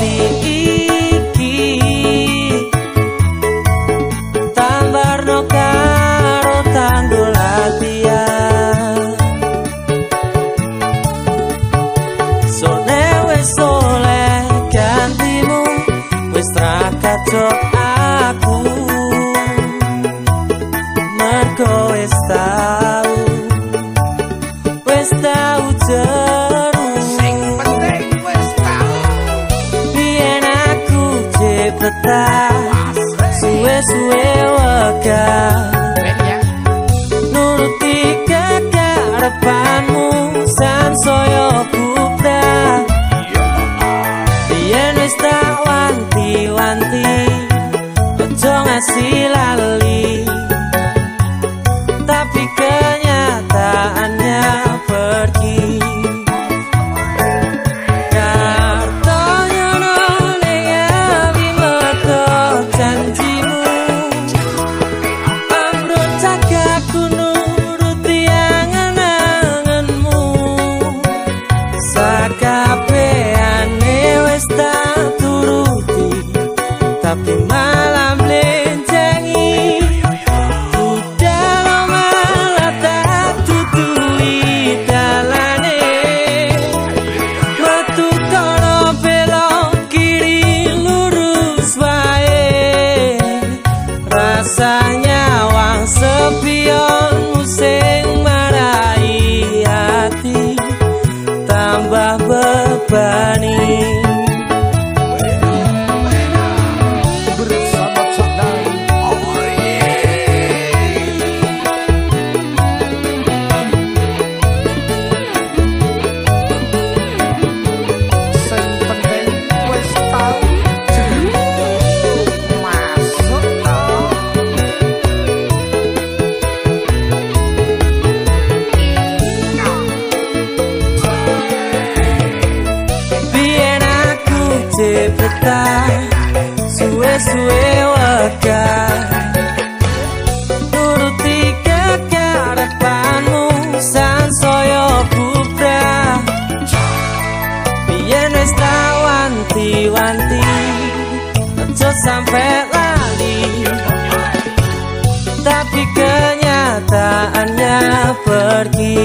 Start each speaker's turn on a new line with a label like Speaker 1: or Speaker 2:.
Speaker 1: You. Cepetan Suwe-suwe wega Nuruti kekarepanmu San soyo buka Bien wis tak wanti-wanti Ojo ngasih lali cepetan Suwe-suwe wega Nuruti kekarepanmu San soyo bubra Biyen wis tak wanti-wanti Ojo sampe lali Tapi kenyataannya pergi